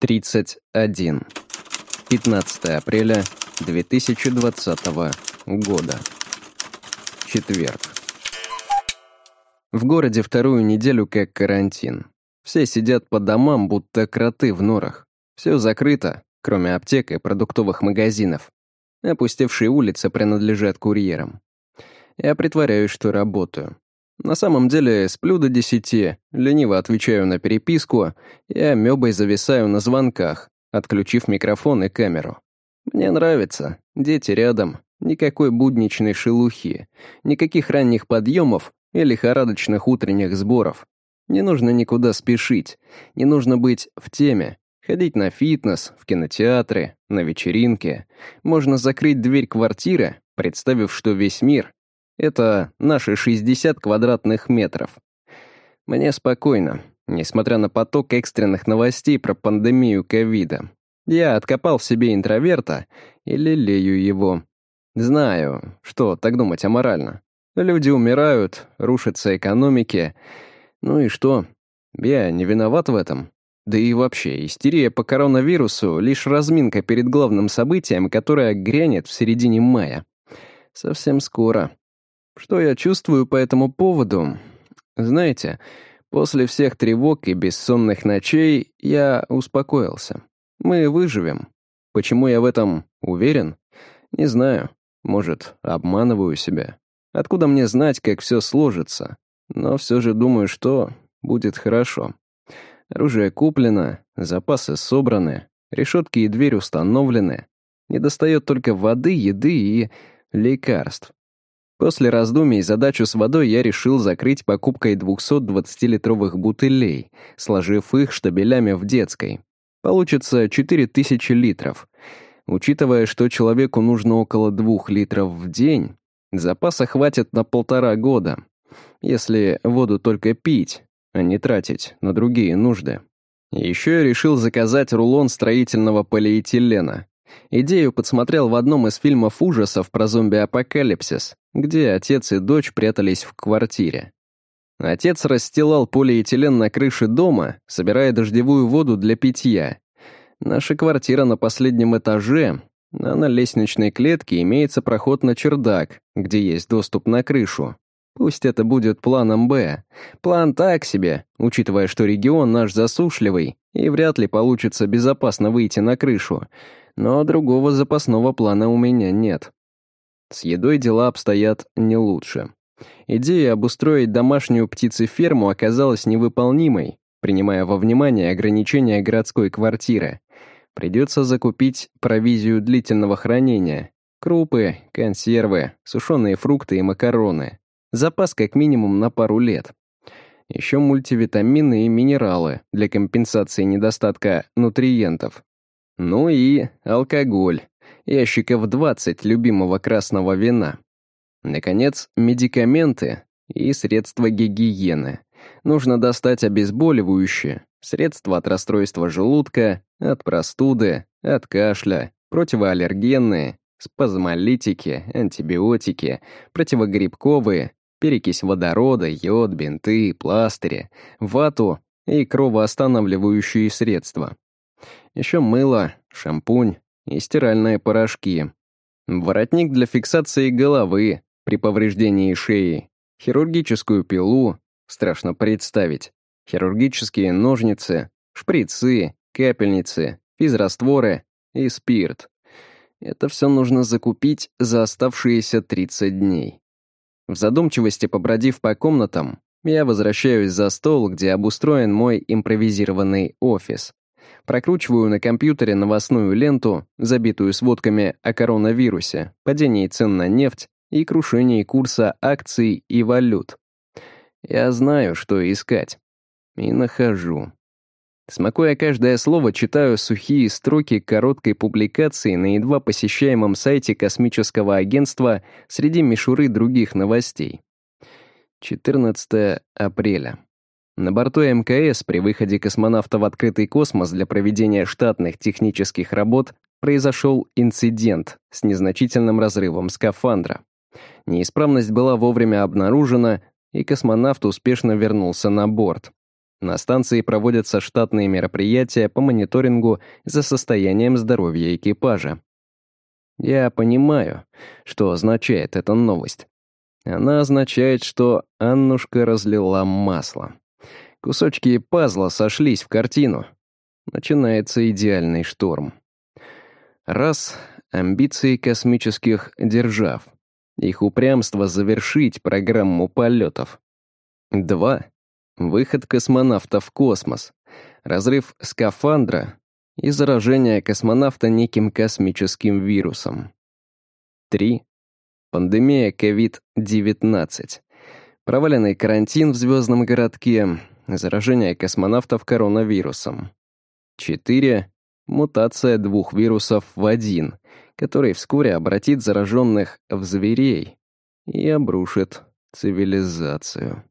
31. 15 апреля 2020 года. Четверг. В городе вторую неделю как карантин. Все сидят по домам, будто кроты в норах. Все закрыто, кроме аптек и продуктовых магазинов. Опустевшие улицы принадлежат курьерам. Я притворяюсь, что работаю. На самом деле, сплю до десяти, лениво отвечаю на переписку и амебой зависаю на звонках, отключив микрофон и камеру. Мне нравится. Дети рядом. Никакой будничной шелухи. Никаких ранних подъемов и лихорадочных утренних сборов. Не нужно никуда спешить. Не нужно быть в теме. Ходить на фитнес, в кинотеатры, на вечеринки. Можно закрыть дверь квартиры, представив, что весь мир это наши 60 квадратных метров. Мне спокойно, несмотря на поток экстренных новостей про пандемию ковида. Я откопал в себе интроверта и лелею его. Знаю, что так думать аморально. Люди умирают, рушатся экономики. Ну и что? Я не виноват в этом. Да и вообще, истерия по коронавирусу — лишь разминка перед главным событием, которое грянет в середине мая. Совсем скоро. Что я чувствую по этому поводу? Знаете, после всех тревог и бессонных ночей я успокоился. Мы выживем. Почему я в этом уверен? Не знаю. Может, обманываю себя. Откуда мне знать, как все сложится? Но все же думаю, что будет хорошо. Оружие куплено, запасы собраны, решетки и дверь установлены. Недостает только воды, еды и лекарств. После раздумий задачу с водой я решил закрыть покупкой 220-литровых бутылей, сложив их штабелями в детской. Получится 4000 литров. Учитывая, что человеку нужно около 2 литров в день, запаса хватит на полтора года, если воду только пить, а не тратить на другие нужды. Еще я решил заказать рулон строительного полиэтилена. Идею подсмотрел в одном из фильмов ужасов про зомби-апокалипсис, где отец и дочь прятались в квартире. Отец расстилал полиэтилен на крыше дома, собирая дождевую воду для питья. Наша квартира на последнем этаже, а на лестничной клетке имеется проход на чердак, где есть доступ на крышу. Пусть это будет планом «Б». План так себе, учитывая, что регион наш засушливый, и вряд ли получится безопасно выйти на крышу. Но другого запасного плана у меня нет. С едой дела обстоят не лучше. Идея обустроить домашнюю птицеферму оказалась невыполнимой, принимая во внимание ограничения городской квартиры. Придется закупить провизию длительного хранения, крупы, консервы, сушеные фрукты и макароны. Запас как минимум на пару лет. Еще мультивитамины и минералы для компенсации недостатка нутриентов. Ну и алкоголь, ящиков 20 любимого красного вина. Наконец, медикаменты и средства гигиены. Нужно достать обезболивающие, средства от расстройства желудка, от простуды, от кашля, противоаллергенные, спазмолитики, антибиотики, противогрибковые, перекись водорода, йод, бинты, пластыри, вату и кровоостанавливающие средства. Еще мыло, шампунь, и стиральные порошки. Воротник для фиксации головы при повреждении шеи, хирургическую пилу, страшно представить, хирургические ножницы, шприцы, капельницы, физрастворы и спирт. Это все нужно закупить за оставшиеся 30 дней. В задумчивости побродив по комнатам, я возвращаюсь за стол, где обустроен мой импровизированный офис. Прокручиваю на компьютере новостную ленту, забитую сводками о коронавирусе, падении цен на нефть и крушении курса акций и валют. Я знаю, что искать. И нахожу. Смакуя каждое слово, читаю сухие строки короткой публикации на едва посещаемом сайте космического агентства среди мишуры других новостей. 14 апреля. На борту МКС при выходе космонавта в открытый космос для проведения штатных технических работ произошел инцидент с незначительным разрывом скафандра. Неисправность была вовремя обнаружена, и космонавт успешно вернулся на борт. На станции проводятся штатные мероприятия по мониторингу за состоянием здоровья экипажа. Я понимаю, что означает эта новость. Она означает, что Аннушка разлила масло. Кусочки пазла сошлись в картину. Начинается идеальный шторм. Раз — амбиции космических держав. Их упрямство завершить программу полетов. Два — выход космонавта в космос. Разрыв скафандра и заражение космонавта неким космическим вирусом. Три — пандемия COVID-19. Проваленный карантин в звездном городке, заражение космонавтов коронавирусом. 4. Мутация двух вирусов в один, который вскоре обратит зараженных в зверей и обрушит цивилизацию.